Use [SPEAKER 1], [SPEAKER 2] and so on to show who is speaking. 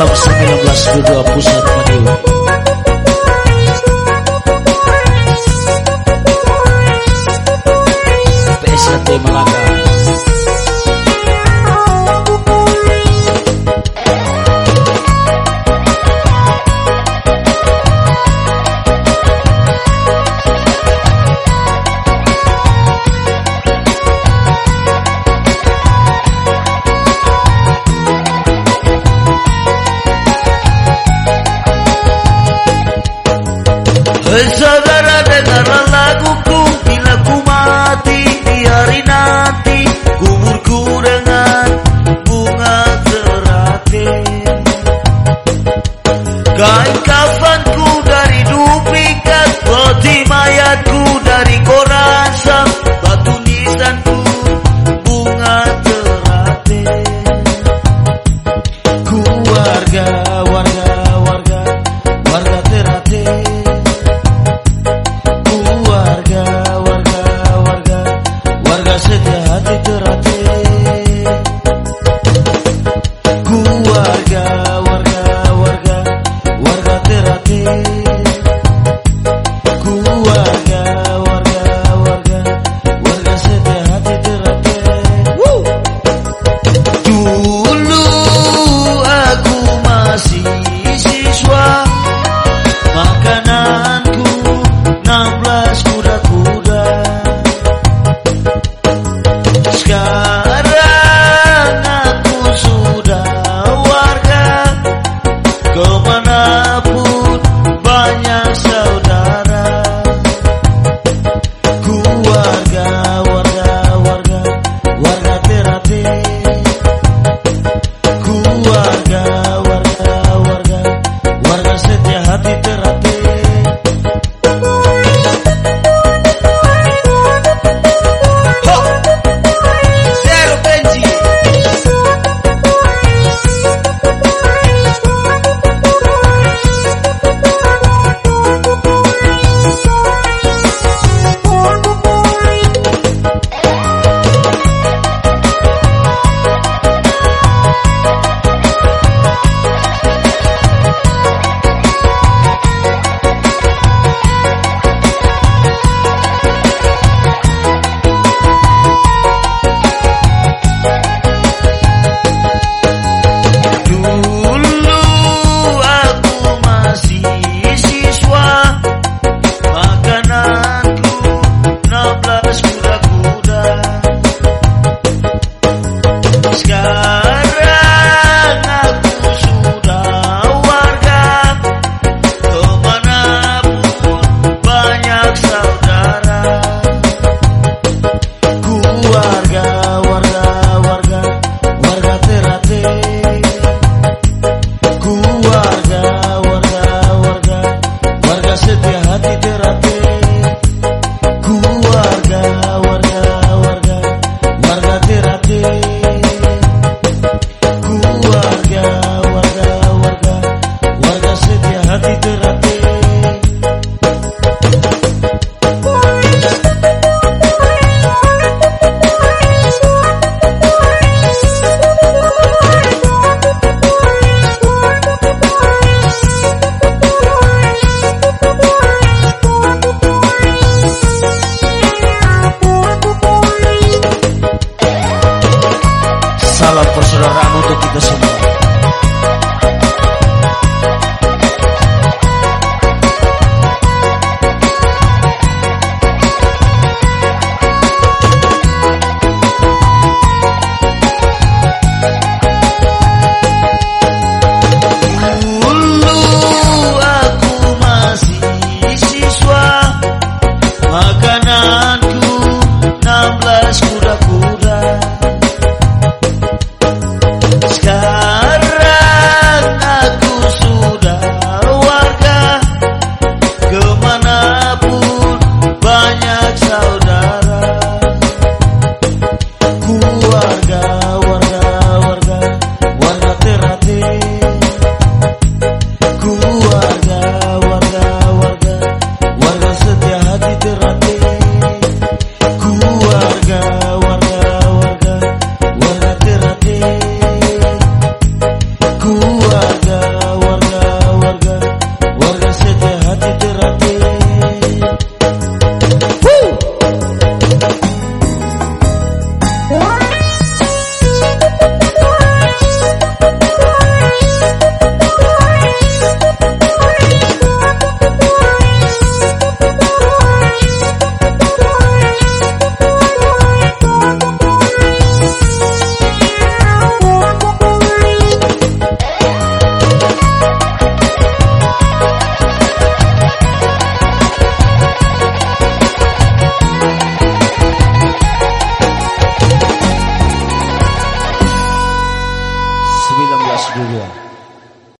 [SPEAKER 1] Studio Pusat Madiun Saudara Sir. Salam persaudaraan untuk kita semua.